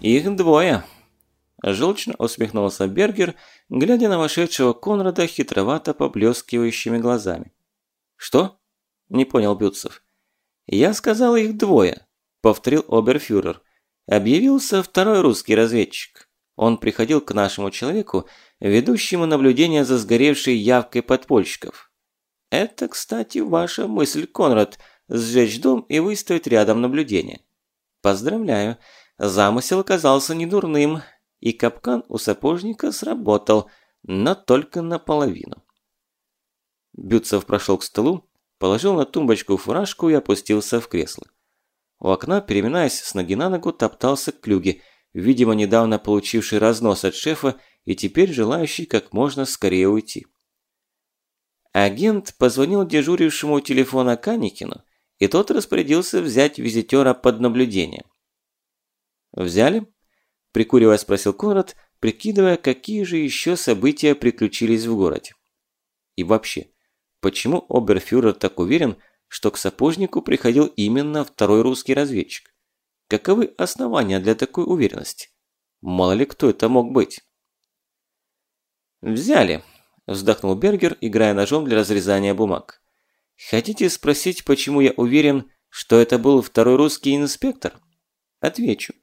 Их двое. Желчно усмехнулся Бергер, глядя на вошедшего Конрада хитровато поблескивающими глазами. «Что?» – не понял Бютцев. «Я сказал их двое», – повторил оберфюрер. Объявился второй русский разведчик. Он приходил к нашему человеку, ведущему наблюдение за сгоревшей явкой подпольщиков. Это, кстати, ваша мысль, Конрад, сжечь дом и выставить рядом наблюдение. Поздравляю, замысел оказался недурным, и капкан у сапожника сработал, но только наполовину. Бютцев прошел к столу, положил на тумбочку фуражку и опустился в кресло. У окна, переминаясь с ноги на ногу, топтался Клюги, видимо, недавно получивший разнос от шефа и теперь желающий как можно скорее уйти. Агент позвонил дежурившему телефона Каникину, и тот распорядился взять визитера под наблюдение. «Взяли?» – прикуривая спросил Конрад, прикидывая, какие же еще события приключились в городе. И вообще, почему оберфюрер так уверен, что к сапожнику приходил именно второй русский разведчик? Каковы основания для такой уверенности? Мало ли кто это мог быть. «Взяли», Вздохнул Бергер, играя ножом для разрезания бумаг. Хотите спросить, почему я уверен, что это был второй русский инспектор? Отвечу.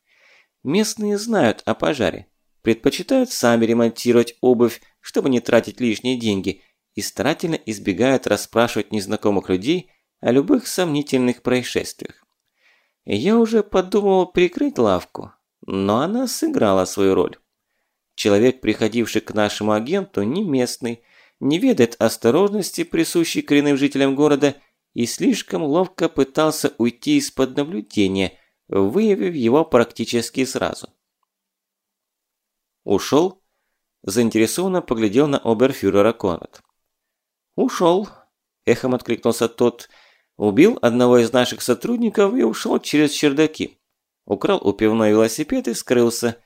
Местные знают о пожаре. Предпочитают сами ремонтировать обувь, чтобы не тратить лишние деньги, и старательно избегают расспрашивать незнакомых людей о любых сомнительных происшествиях. Я уже подумал прикрыть лавку, но она сыграла свою роль. Человек, приходивший к нашему агенту, не местный, не ведает осторожности, присущей коренным жителям города, и слишком ловко пытался уйти из-под наблюдения, выявив его практически сразу. «Ушел?» – заинтересованно поглядел на оберфюрера Конрад. «Ушел», – эхом откликнулся тот. «Убил одного из наших сотрудников и ушел через чердаки. Украл у пивной велосипед и скрылся.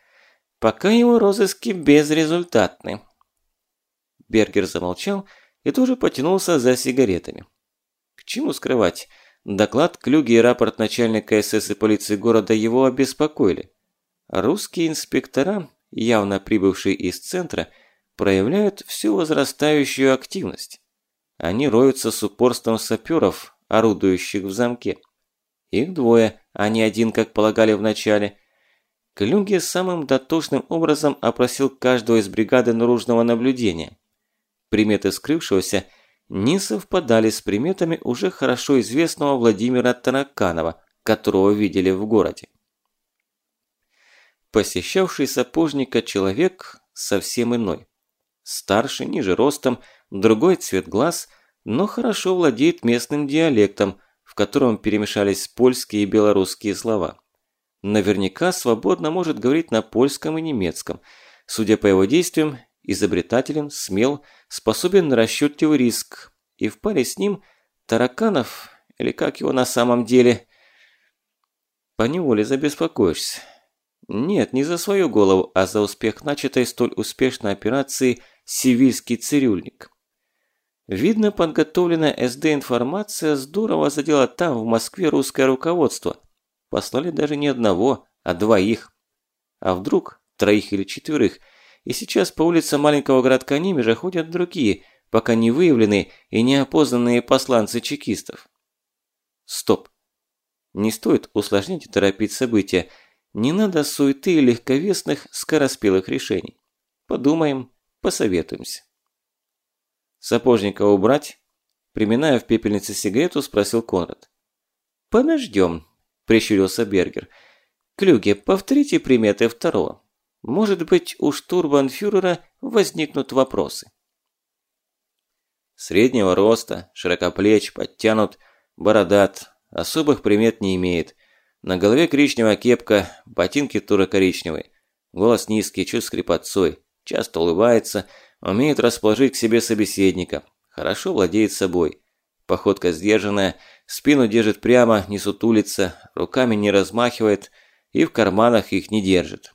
Пока его розыски безрезультатны. Бергер замолчал и тоже потянулся за сигаретами. К чему скрывать? Доклад Клюги и рапорт начальника СС и полиции города его обеспокоили. Русские инспектора, явно прибывшие из центра, проявляют всю возрастающую активность. Они роются с упорством саперов, орудующих в замке. Их двое, а не один, как полагали вначале – Клюнге самым дотошным образом опросил каждого из бригады наружного наблюдения. Приметы скрывшегося не совпадали с приметами уже хорошо известного Владимира Тараканова, которого видели в городе. Посещавший сапожника человек совсем иной. Старше, ниже ростом, другой цвет глаз, но хорошо владеет местным диалектом, в котором перемешались польские и белорусские слова наверняка свободно может говорить на польском и немецком. Судя по его действиям, изобретателен, смел, способен на расчетливый риск. И в паре с ним Тараканов, или как его на самом деле, поневоле забеспокоишься. Нет, не за свою голову, а за успех начатой столь успешной операции «Сивильский цирюльник». Видно, подготовленная СД-информация здорово задела там, в Москве, русское руководство – Послали даже не одного, а двоих. А вдруг троих или четверых, и сейчас по улице маленького городка Немежа ходят другие, пока не выявленные и не опознанные посланцы чекистов. Стоп. Не стоит усложнять и торопить события. Не надо суеты и легковесных, скороспелых решений. Подумаем, посоветуемся. Сапожника убрать? Приминая в пепельнице сигарету, спросил Конрад. Подождем, прищурился Бергер. «Клюге, повторите приметы второго. Может быть, у штурбанфюрера возникнут вопросы». Среднего роста, широкоплеч, подтянут, бородат, особых примет не имеет. На голове коричневая кепка, ботинки туро-коричневые. Голос низкий, чуть скрипотцой, часто улыбается, умеет расположить к себе собеседника, хорошо владеет собой. Походка сдержанная, Спину держит прямо, не сутулится, руками не размахивает и в карманах их не держит.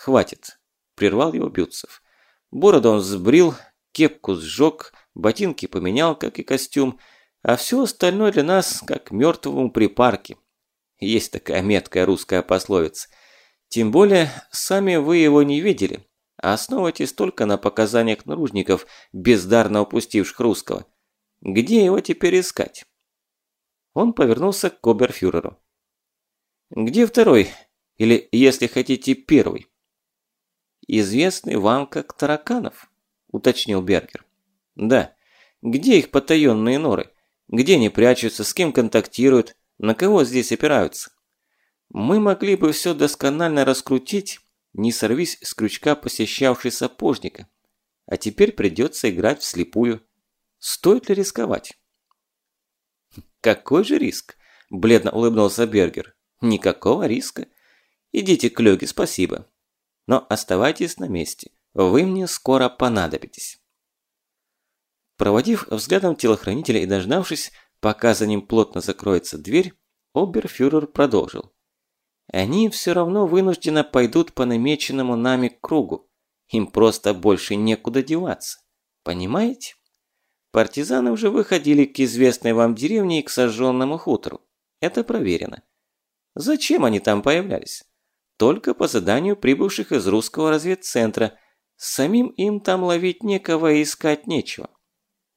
«Хватит», – прервал его Бютцев. Бороду он сбрил, кепку сжег, ботинки поменял, как и костюм, а все остальное для нас, как мертвому припарке. Есть такая меткая русская пословица. Тем более, сами вы его не видели, а основывайтесь только на показаниях наружников, бездарно упустивших русского. Где его теперь искать?» Он повернулся к оберфюреру. «Где второй? Или, если хотите, первый?» «Известный вам как Тараканов», – уточнил Бергер. «Да. Где их потаенные норы? Где они прячутся, с кем контактируют, на кого здесь опираются? Мы могли бы все досконально раскрутить, не сорвись с крючка посещавший сапожника. А теперь придется играть вслепую. Стоит ли рисковать? Какой же риск? Бледно улыбнулся Бергер. Никакого риска. Идите к Лёге, спасибо. Но оставайтесь на месте. Вы мне скоро понадобитесь. Проводив взглядом телохранителя и дождавшись, пока за ним плотно закроется дверь, оберфюрер продолжил. Они все равно вынужденно пойдут по намеченному нами кругу. Им просто больше некуда деваться. Понимаете? Партизаны уже выходили к известной вам деревне и к сожженному хутору. Это проверено. Зачем они там появлялись? Только по заданию прибывших из русского разведцентра. Самим им там ловить некого и искать нечего.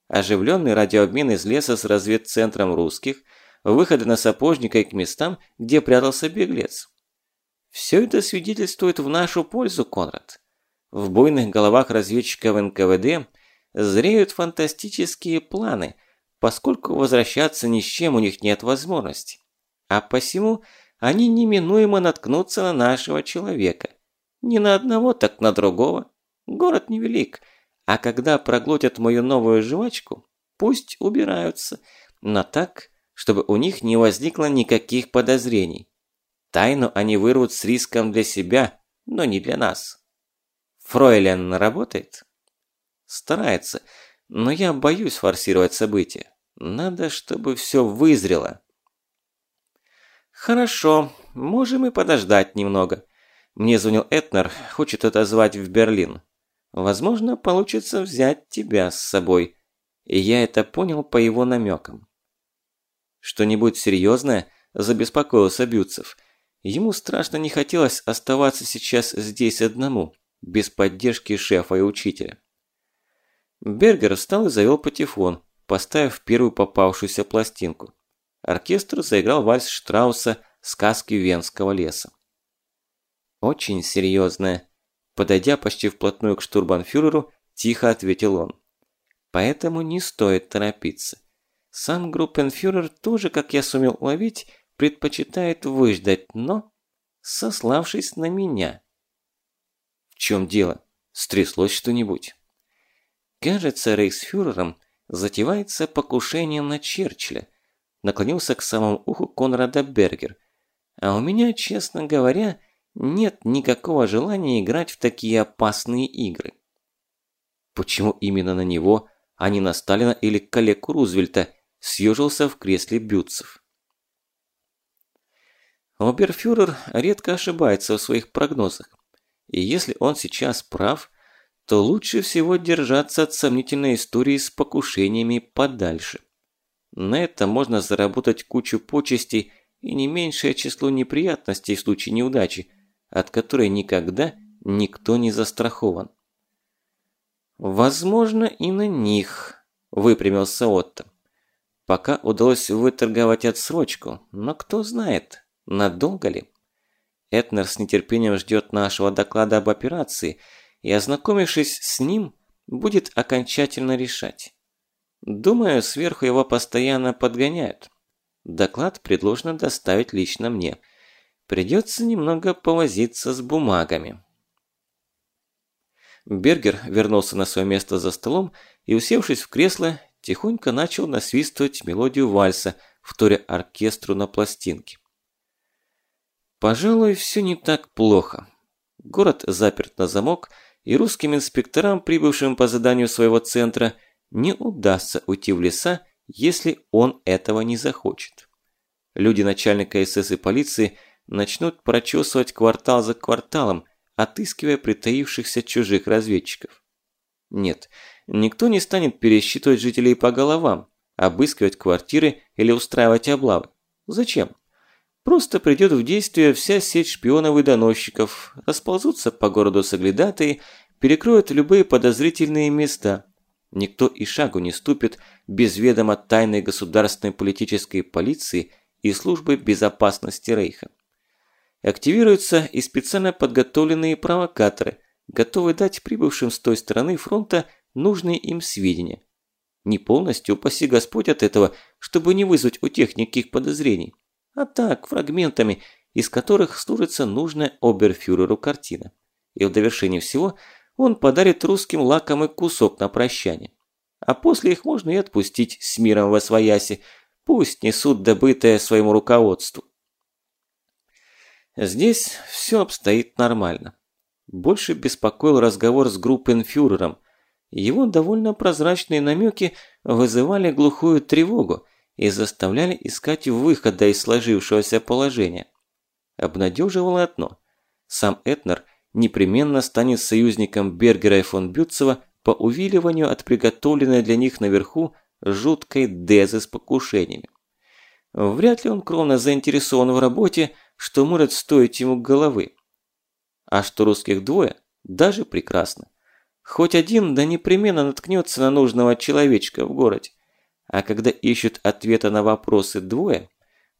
Оживленный радиообмен из леса с разведцентром русских, выходы на сапожника и к местам, где прятался беглец. Все это свидетельствует в нашу пользу, Конрад. В буйных головах разведчиков НКВД – зреют фантастические планы, поскольку возвращаться ни с чем у них нет возможности. А посему они неминуемо наткнутся на нашего человека. Не на одного, так на другого. Город невелик, а когда проглотят мою новую жвачку, пусть убираются, но так, чтобы у них не возникло никаких подозрений. Тайну они вырвут с риском для себя, но не для нас. Фройлен работает? Старается, но я боюсь форсировать события. Надо, чтобы все вызрело. Хорошо, можем и подождать немного. Мне звонил Этнер, хочет отозвать в Берлин. Возможно, получится взять тебя с собой. И я это понял по его намекам. Что-нибудь серьезное? Забеспокоился Бютцев. Ему страшно не хотелось оставаться сейчас здесь одному, без поддержки шефа и учителя. Бергер встал и завел патефон, поставив первую попавшуюся пластинку. Оркестр заиграл вальс Штрауса «Сказки Венского леса». «Очень серьезная», – подойдя почти вплотную к штурбанфюреру, тихо ответил он. «Поэтому не стоит торопиться. Сам группенфюрер тоже, как я сумел уловить, предпочитает выждать, но сославшись на меня». «В чем дело? Стряслось что-нибудь?» Кажется, рейхсфюрером затевается покушение на Черчилля. Наклонился к самому уху Конрада Бергер. А у меня, честно говоря, нет никакого желания играть в такие опасные игры. Почему именно на него, а не на Сталина или коллегу Рузвельта, съежился в кресле Бютцев? Оберфюрер редко ошибается в своих прогнозах. И если он сейчас прав, то лучше всего держаться от сомнительной истории с покушениями подальше. На это можно заработать кучу почестей и не меньшее число неприятностей в случае неудачи, от которой никогда никто не застрахован. «Возможно, и на них», – выпрямился Отто. «Пока удалось выторговать отсрочку, но кто знает, надолго ли?» Этнер с нетерпением ждет нашего доклада об операции – и, ознакомившись с ним, будет окончательно решать. Думаю, сверху его постоянно подгоняют. Доклад предложено доставить лично мне. Придется немного повозиться с бумагами. Бергер вернулся на свое место за столом и, усевшись в кресло, тихонько начал насвистывать мелодию вальса, вторя оркестру на пластинке. Пожалуй, все не так плохо. Город заперт на замок, и русским инспекторам, прибывшим по заданию своего центра, не удастся уйти в леса, если он этого не захочет. Люди начальника СС и полиции начнут прочесывать квартал за кварталом, отыскивая притаившихся чужих разведчиков. Нет, никто не станет пересчитывать жителей по головам, обыскивать квартиры или устраивать облавы. Зачем? Просто придет в действие вся сеть шпионов и доносчиков, расползутся по городу соглядатые, перекроют любые подозрительные места. Никто и шагу не ступит без ведома тайной государственной политической полиции и службы безопасности Рейха. Активируются и специально подготовленные провокаторы, готовые дать прибывшим с той стороны фронта нужные им сведения. Не полностью, упаси Господь от этого, чтобы не вызвать у тех никаких подозрений, а так, фрагментами, из которых служится нужная оберфюреру картина. И в довершении всего он подарит русским лакомый кусок на прощание. А после их можно и отпустить с миром во свояси, пусть несут добытое своему руководству. Здесь все обстоит нормально. Больше беспокоил разговор с группенфюрером. Его довольно прозрачные намеки вызывали глухую тревогу и заставляли искать выхода из сложившегося положения. Обнадеживало одно. Сам Этнер непременно станет союзником Бергера и фон Бютцева по увиливанию от приготовленной для них наверху жуткой дезы с покушениями. Вряд ли он кровно заинтересован в работе, что может стоить ему головы. А что русских двое, даже прекрасно. Хоть один да непременно наткнется на нужного человечка в городе. А когда ищут ответа на вопросы двое,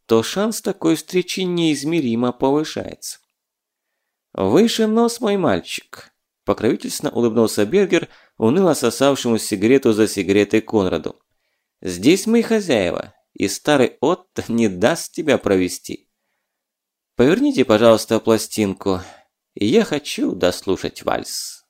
то шанс такой встречи неизмеримо повышается. «Выше нос, мой мальчик!» Покровительственно улыбнулся Бергер, уныло сосавшему сигарету за сигаретой Конраду. «Здесь мы хозяева, и старый Отто не даст тебя провести. Поверните, пожалуйста, пластинку. Я хочу дослушать вальс».